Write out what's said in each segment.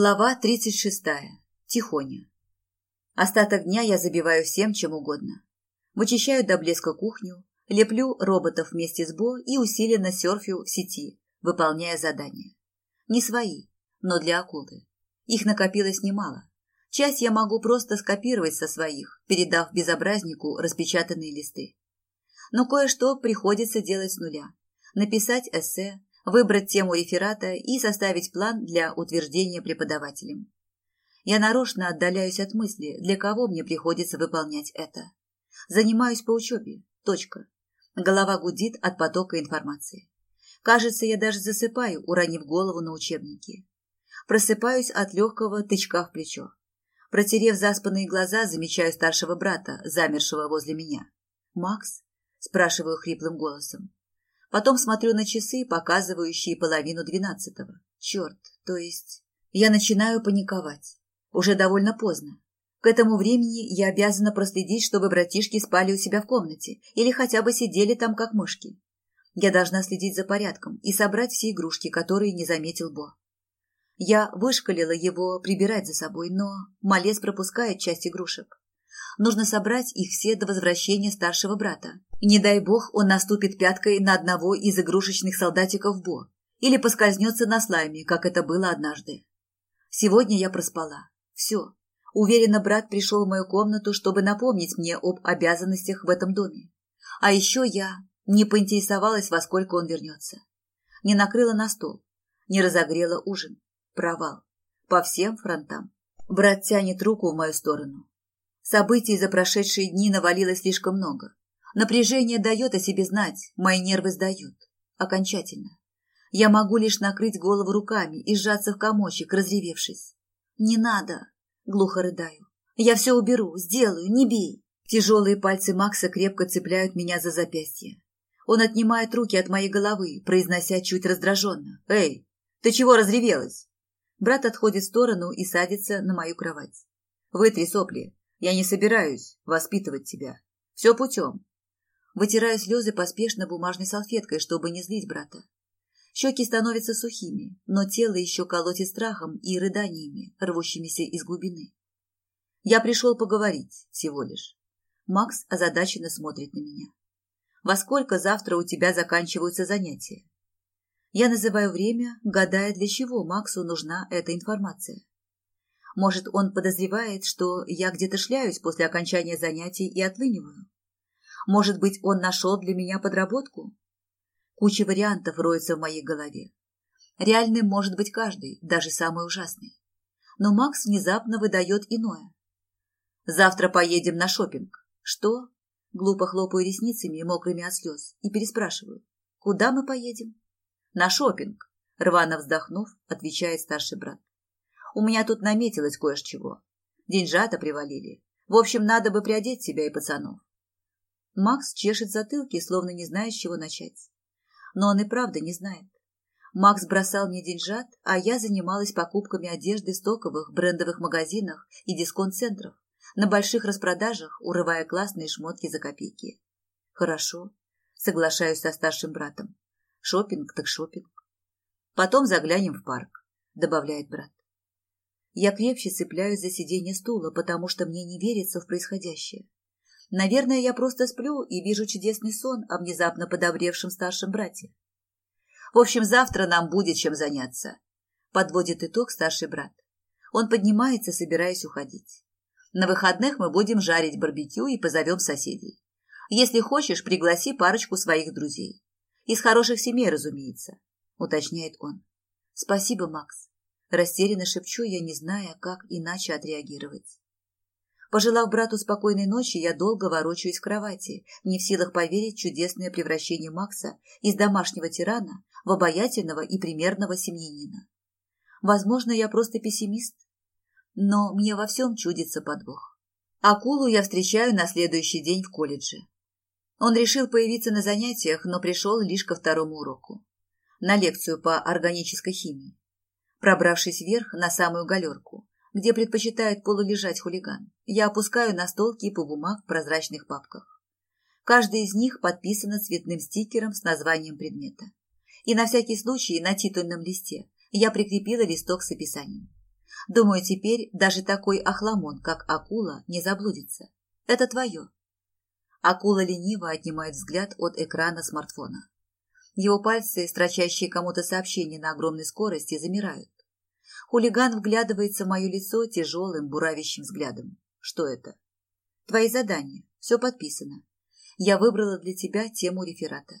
Глава 36. Тихоня. Остаток дня я забиваю всем, чем угодно. Вычищаю до блеска кухню, леплю роботов вместе с Бо и усиленно серфю в сети, выполняя задания. Не свои, но для акулы. Их накопилось немало. Часть я могу просто скопировать со своих, передав безобразнику распечатанные листы. Но кое-что приходится делать с нуля. Написать эссе, выбрать тему реферата и составить план для утверждения преподавателем. Я нарочно отдаляюсь от мысли, для кого мне приходится выполнять это. Занимаюсь по учебе. Точка. Голова гудит от потока информации. Кажется, я даже засыпаю, уронив голову на учебники. Просыпаюсь от легкого тычка в плечо. Протерев заспанные глаза, замечаю старшего брата, замершего возле меня. «Макс?» – спрашиваю хриплым голосом. Потом смотрю на часы, показывающие половину двенадцатого. Черт, то есть... Я начинаю паниковать. Уже довольно поздно. К этому времени я обязана проследить, чтобы братишки спали у себя в комнате или хотя бы сидели там, как мышки. Я должна следить за порядком и собрать все игрушки, которые не заметил Бо. Я вышкалила его прибирать за собой, но малец пропускает часть игрушек. Нужно собрать их все до возвращения старшего брата. Не дай бог он наступит пяткой на одного из игрушечных солдатиков Бо или поскользнется на слайме, как это было однажды. Сегодня я проспала. Все. Уверена, брат пришел в мою комнату, чтобы напомнить мне об обязанностях в этом доме. А еще я не поинтересовалась, во сколько он вернется. Не накрыла на стол, не разогрела ужин. Провал. По всем фронтам. Брат тянет руку в мою сторону. Событий за прошедшие дни навалилось слишком много. Напряжение дает о себе знать, мои нервы сдают. Окончательно. Я могу лишь накрыть голову руками и сжаться в комочек, разревевшись. «Не надо!» — глухо рыдаю. «Я все уберу, сделаю, не бей!» Тяжелые пальцы Макса крепко цепляют меня за запястье. Он отнимает руки от моей головы, произнося чуть раздраженно. «Эй, ты чего разревелась?» Брат отходит в сторону и садится на мою кровать. «Вытри сопли, я не собираюсь воспитывать тебя. Все путем. Вытираю слезы поспешно бумажной салфеткой, чтобы не злить брата. Щеки становятся сухими, но тело еще колотит страхом и рыданиями, рвущимися из глубины. Я пришел поговорить всего лишь. Макс озадаченно смотрит на меня. Во сколько завтра у тебя заканчиваются занятия? Я называю время, гадая, для чего Максу нужна эта информация. Может, он подозревает, что я где-то шляюсь после окончания занятий и отлыниваю? Может быть, он нашел для меня подработку? Куча вариантов роется в моей голове. Реальным может быть каждый, даже самый ужасный. Но Макс внезапно выдает иное. Завтра поедем на шопинг. Что? Глупо хлопаю ресницами, мокрыми от слез, и переспрашиваю. Куда мы поедем? На шопинг. Рвано вздохнув, отвечает старший брат. У меня тут наметилось кое-чего. Деньжата привалили. В общем, надо бы приодеть себя и пацанов. Макс чешет затылки, словно не зная, с чего начать. Но он и правда не знает. Макс бросал мне деньжат, а я занималась покупками одежды в стоковых брендовых магазинах и дисконт-центров, на больших распродажах, урывая классные шмотки за копейки. Хорошо, соглашаюсь со старшим братом. Шопинг так шопинг. Потом заглянем в парк, добавляет брат. Я крепче цепляюсь за сиденье стула, потому что мне не верится в происходящее. Наверное, я просто сплю и вижу чудесный сон о внезапно подобревшем старшем брате. В общем, завтра нам будет чем заняться. Подводит итог старший брат. Он поднимается, собираясь уходить. На выходных мы будем жарить барбекю и позовем соседей. Если хочешь, пригласи парочку своих друзей. Из хороших семей, разумеется, уточняет он. Спасибо, Макс. Растерянно шепчу я, не зная, как иначе отреагировать. Пожелав брату спокойной ночи, я долго ворочаюсь в кровати, не в силах поверить чудесное превращение Макса из домашнего тирана в обаятельного и примерного семьянина. Возможно, я просто пессимист, но мне во всем чудится подвох. Акулу я встречаю на следующий день в колледже. Он решил появиться на занятиях, но пришел лишь ко второму уроку. На лекцию по органической химии. Пробравшись вверх на самую галерку, где предпочитает полулежать хулиган, я опускаю на стол кипу бумаг в прозрачных папках. Каждая из них подписана цветным стикером с названием предмета. И на всякий случай на титульном листе я прикрепила листок с описанием. Думаю, теперь даже такой охламон, как акула, не заблудится. Это твое. Акула лениво отнимает взгляд от экрана смартфона. Его пальцы, строчащие кому-то сообщение на огромной скорости, замирают. Хулиган вглядывается в мое лицо тяжелым, буравящим взглядом. Что это? Твои задания. Все подписано. Я выбрала для тебя тему реферата.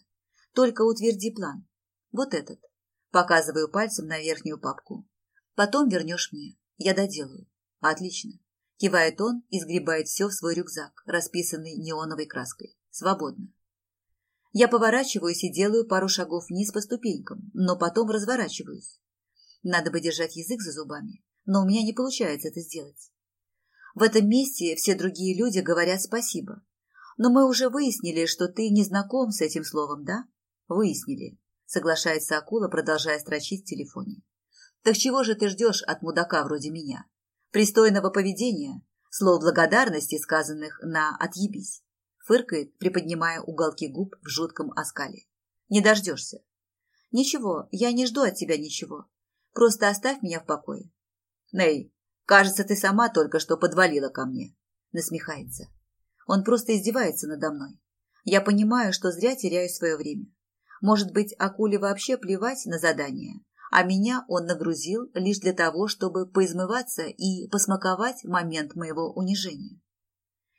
Только утверди план. Вот этот. Показываю пальцем на верхнюю папку. Потом вернешь мне. Я доделаю. Отлично. Кивает он и сгребает все в свой рюкзак, расписанный неоновой краской. Свободно. Я поворачиваюсь и делаю пару шагов вниз по ступенькам, но потом разворачиваюсь. Надо бы держать язык за зубами, но у меня не получается это сделать. В этом месте все другие люди говорят спасибо. Но мы уже выяснили, что ты не знаком с этим словом, да? Выяснили, соглашается акула, продолжая строчить в телефоне. Так чего же ты ждешь от мудака вроде меня? Пристойного поведения, слов благодарности, сказанных на «отъебись», фыркает, приподнимая уголки губ в жутком оскале. Не дождешься. Ничего, я не жду от тебя ничего. Просто оставь меня в покое. Ней, кажется, ты сама только что подвалила ко мне. Насмехается. Он просто издевается надо мной. Я понимаю, что зря теряю свое время. Может быть, акуле вообще плевать на задание, а меня он нагрузил лишь для того, чтобы поизмываться и посмаковать момент моего унижения.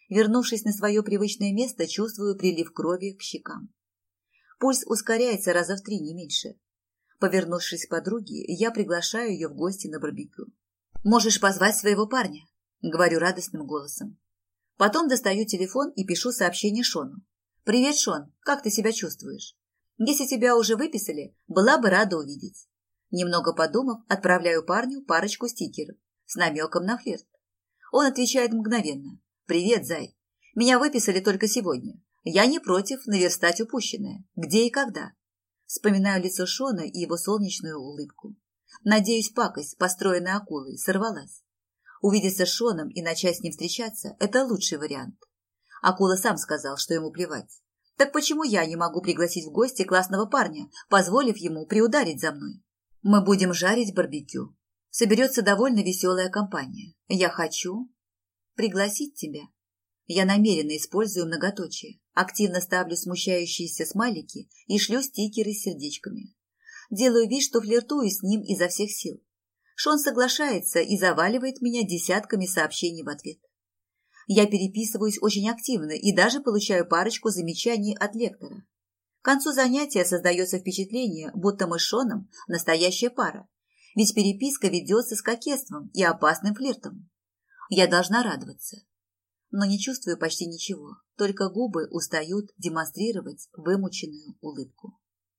Вернувшись на свое привычное место, чувствую прилив крови к щекам. Пульс ускоряется раза в три, не меньше. Повернувшись к подруге, я приглашаю ее в гости на барбекю. «Можешь позвать своего парня», — говорю радостным голосом. Потом достаю телефон и пишу сообщение Шону. «Привет, Шон, как ты себя чувствуешь? Если тебя уже выписали, была бы рада увидеть. Немного подумав, отправляю парню парочку стикеров с намеком на флирт. Он отвечает мгновенно. «Привет, зай. Меня выписали только сегодня. Я не против наверстать упущенное. Где и когда?» Вспоминаю лицо Шона и его солнечную улыбку. Надеюсь, пакость, построенная акулой, сорвалась. Увидеться с Шоном и начать с ним встречаться – это лучший вариант. Акула сам сказал, что ему плевать. Так почему я не могу пригласить в гости классного парня, позволив ему приударить за мной? Мы будем жарить барбекю. Соберется довольно веселая компания. Я хочу пригласить тебя. Я намеренно использую многоточие, активно ставлю смущающиеся смайлики и шлю стикеры с сердечками. Делаю вид, что флиртую с ним изо всех сил. Шон соглашается и заваливает меня десятками сообщений в ответ. Я переписываюсь очень активно и даже получаю парочку замечаний от лектора. К концу занятия создается впечатление, будто мы с Шоном настоящая пара, ведь переписка ведется с кокетством и опасным флиртом. Я должна радоваться, но не чувствую почти ничего, только губы устают демонстрировать вымученную улыбку.